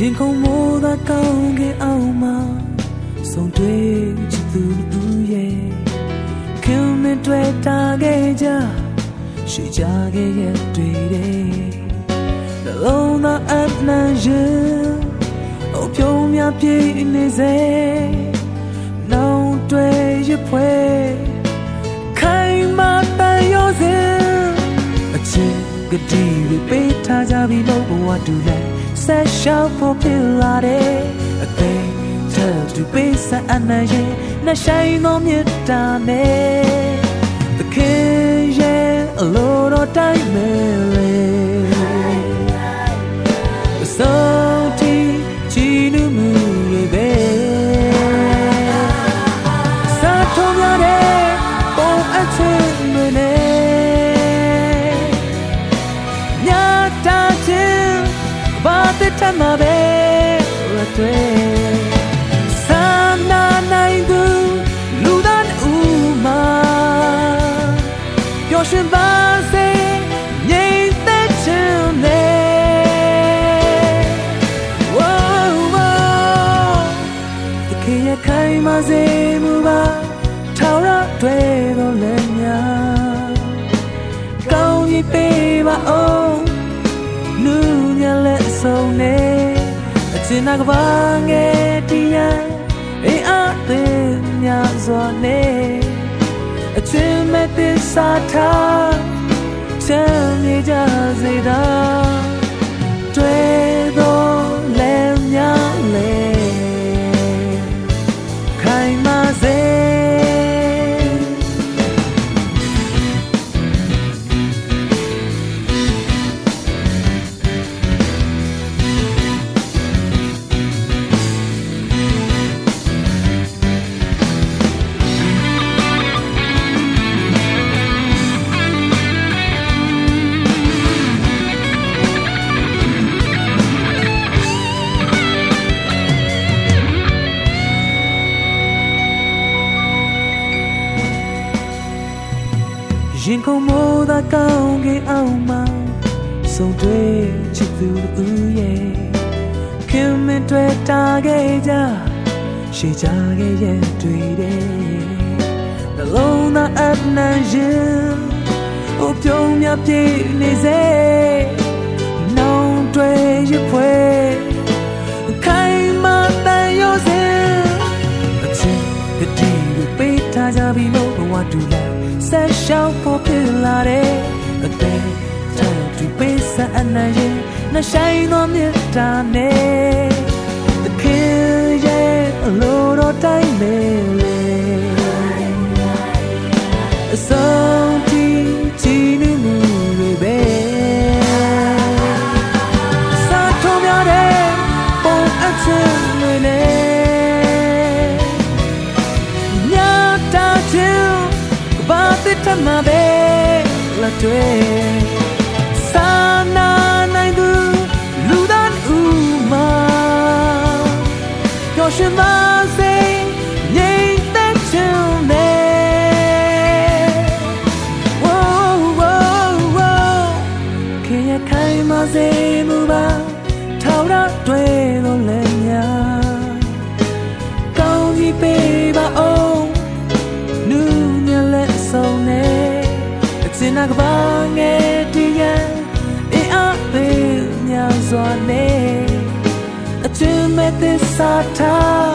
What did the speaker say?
ရင်ခုန်မိုးသာကောင်းကင်အောင်မှာဆုံးတွေ့ချစ်သူလူရဲ့ခင်မတွေ့တာခဲ့ကြရှိကြခဲ့ရတွေ့တယ်နှလုံးသားအနှံရင်အပြုံးများပြည့်နေစေနောင်တွေ့ရဖွဲခိုင်မာတန်ရောစင်အချစ်ကတိပေးထားကြပြီလို့ဘဝတူလဲ ဆက်ရှောက်ဖို့ဖြစ်လာတယ်အသိထပ်တူပေးစအနရဲ့နှဆိုင်သောမြတ်တာနဲ့သခင်ရဲ့အလိုတော်တိုင်းမဲ့ ဘာတဲ့ထမှာပဲရတဲ့စာနာနိုင်သူလူသားဦးမှာပျော်ရွှင်ပါစေငြိမ်သက်ခြင်းနဲ့ Wow, wow. တခင်ရခိုင်မစေမှုပါထောင်ရတွေ့တော့လည်းများကောင်းကြီးပေးပါအောင်နူးညံလက်ဆုံးနေအချ င်းနာကပါငယ်တရားအေးအသေးများစွာနေအချင်းမဲ့သစ္စာထားချမ်းမြေကြစေတာတွေ့ ရင်ခုန်မိုးသာကောင်းကင်အောင်မှာဆုံးတွေ့ချစ်သူလူရဲ့ခင်မင်တွေ့တာခဲ့ကြရှိကြခဲ့ရဲ့တွေ့တယ်နှလုံးသားအနှံရင်ဟိုပြုံးမြပြည့်နေစေနောင်တွေ့ရဖွဲခိုင်မာတန်ရောစင်အချစ်ကတိကိုပေးထားကြပြီလို့ဘဝတူလာဆက် ရှောက်ဖို့ဖြစ်လာတဲ့အသေးတန်တူပေးစအနရဲ့နှဆိုင်သောမြတ်တာနဲ့တခင်ရဲ့အလိုတော်တိုင်းပဲလေအဆုံး ဘာတစ်ထမပဲလက်တွေ့ ချ